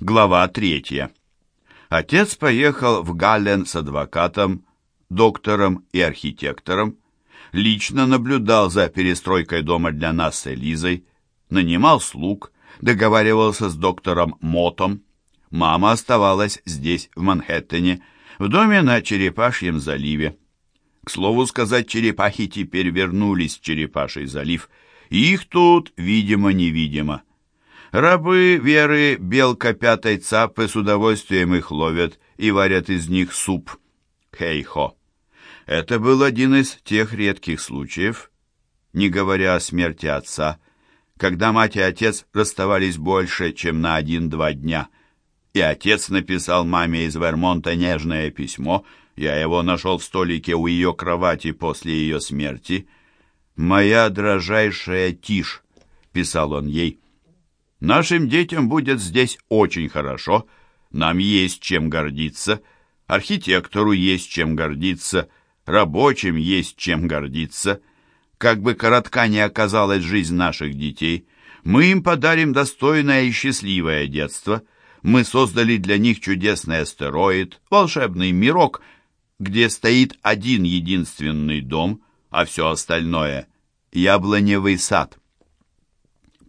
Глава третья. Отец поехал в Галлен с адвокатом, доктором и архитектором, лично наблюдал за перестройкой дома для нас с Элизой, нанимал слуг, договаривался с доктором Мотом. Мама оставалась здесь, в Манхэттене, в доме на Черепашьем заливе. К слову сказать, черепахи теперь вернулись в Черепаший залив, и их тут, видимо-невидимо. Рабы Веры Белка Пятой Цапы с удовольствием их ловят и варят из них суп. Хей-хо. Это был один из тех редких случаев, не говоря о смерти отца, когда мать и отец расставались больше, чем на один-два дня. И отец написал маме из Вермонта нежное письмо, я его нашел в столике у ее кровати после ее смерти. «Моя дрожайшая тишь», — писал он ей, — «нашим детям будет здесь очень хорошо, нам есть чем гордиться, архитектору есть чем гордиться, рабочим есть чем гордиться». Как бы коротка ни оказалась жизнь наших детей, мы им подарим достойное и счастливое детство. Мы создали для них чудесный астероид, волшебный мирок, где стоит один единственный дом, а все остальное — яблоневый сад.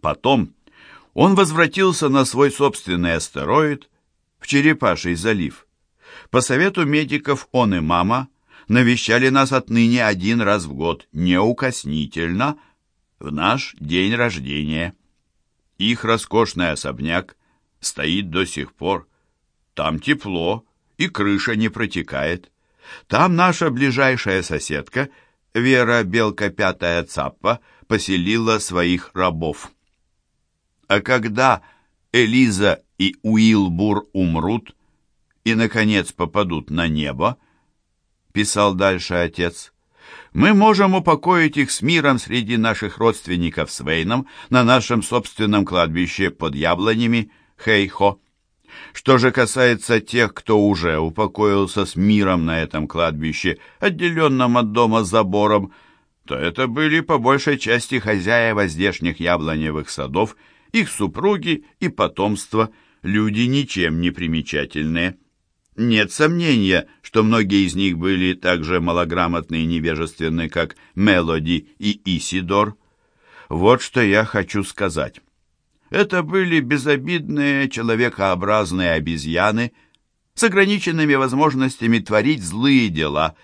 Потом он возвратился на свой собственный астероид в Черепаший залив. По совету медиков он и мама навещали нас отныне один раз в год, неукоснительно, в наш день рождения. Их роскошный особняк стоит до сих пор. Там тепло, и крыша не протекает. Там наша ближайшая соседка, Вера Белка Пятая Цаппа, поселила своих рабов. А когда Элиза и Уилбур умрут и, наконец, попадут на небо, писал дальше отец, мы можем упокоить их с миром среди наших родственников с Вейном на нашем собственном кладбище под яблонями Хейхо. Что же касается тех, кто уже упокоился с миром на этом кладбище, отделенном от дома забором, то это были по большей части хозяева здешних яблоневых садов, их супруги и потомство, люди ничем не примечательные. Нет сомнения, что многие из них были так же малограмотны и невежественны, как Мелоди и Исидор. Вот что я хочу сказать. Это были безобидные, человекообразные обезьяны с ограниченными возможностями творить злые дела.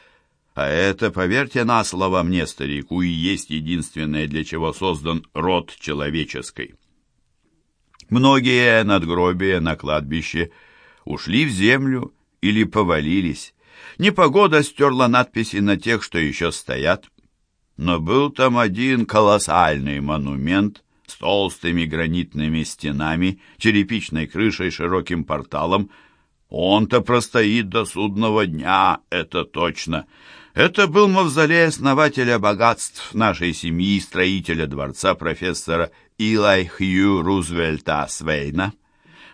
А это, поверьте на слово мне, старику, и есть единственное, для чего создан род человеческий. Многие надгробия на кладбище ушли в землю, или повалились. Непогода стерла надписи на тех, что еще стоят. Но был там один колоссальный монумент с толстыми гранитными стенами, черепичной крышей, широким порталом. Он-то простоит до судного дня, это точно. Это был мавзолей основателя богатств нашей семьи, строителя дворца профессора Илай Хью Рузвельта Свейна.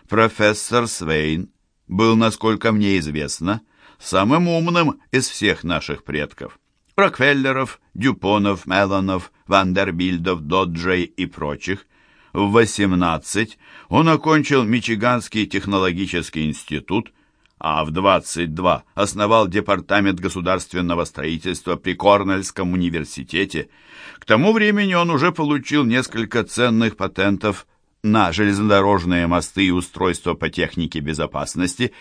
Профессор Свейн был, насколько мне известно, самым умным из всех наших предков. Рокфеллеров, Дюпонов, Мелонов, Вандербильдов, Доджей и прочих. В 18 он окончил Мичиганский технологический институт, а в 22 основал Департамент государственного строительства при Корнельском университете. К тому времени он уже получил несколько ценных патентов на железнодорожные мосты и устройства по технике безопасности,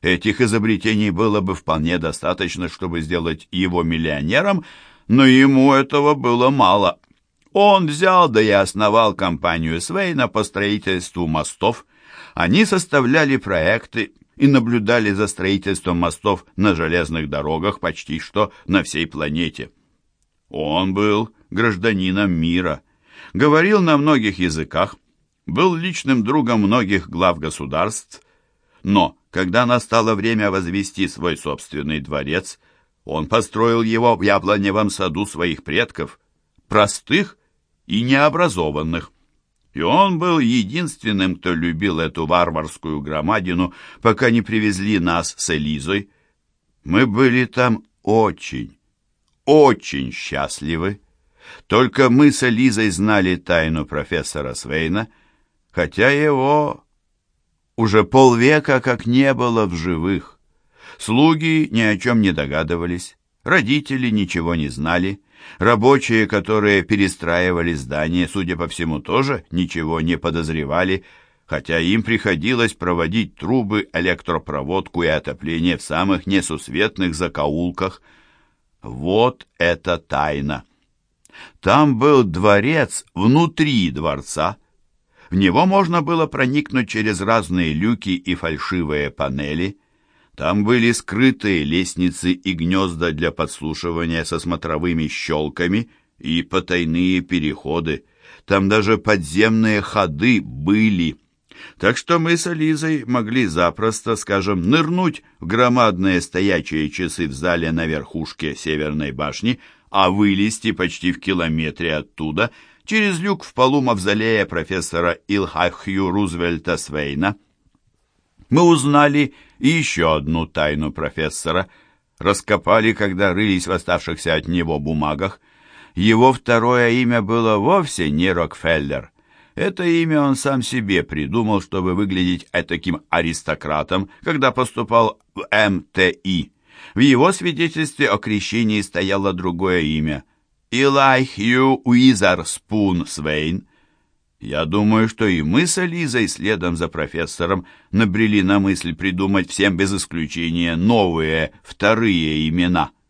этих изобретений было бы вполне достаточно, чтобы сделать его миллионером, но ему этого было мало. Он взял да и основал компанию Свейна по строительству мостов. Они составляли проекты и наблюдали за строительством мостов на железных дорогах почти что на всей планете. Он был гражданином мира, говорил на многих языках, был личным другом многих глав государств, но когда настало время возвести свой собственный дворец, он построил его в яблоневом саду своих предков, простых и необразованных. И он был единственным, кто любил эту варварскую громадину, пока не привезли нас с Элизой. Мы были там очень, очень счастливы. Только мы с Элизой знали тайну профессора Свейна — хотя его уже полвека как не было в живых. Слуги ни о чем не догадывались, родители ничего не знали, рабочие, которые перестраивали здание, судя по всему, тоже ничего не подозревали, хотя им приходилось проводить трубы, электропроводку и отопление в самых несусветных закоулках. Вот это тайна! Там был дворец внутри дворца. В него можно было проникнуть через разные люки и фальшивые панели. Там были скрытые лестницы и гнезда для подслушивания со смотровыми щелками и потайные переходы. Там даже подземные ходы были. Так что мы с Ализой могли запросто, скажем, нырнуть в громадные стоячие часы в зале на верхушке Северной башни, а вылезти почти в километре оттуда через люк в полу мавзолея профессора Илхахью Рузвельта Свейна. Мы узнали еще одну тайну профессора, раскопали, когда рылись в оставшихся от него бумагах. Его второе имя было вовсе не Рокфеллер, это имя он сам себе придумал, чтобы выглядеть таким аристократом, когда поступал в МТИ. В его свидетельстве о крещении стояло другое имя – Илай Хью Уизарспун Свейн. Я думаю, что и мы с Элизой следом за профессором набрели на мысль придумать всем без исключения новые, вторые имена –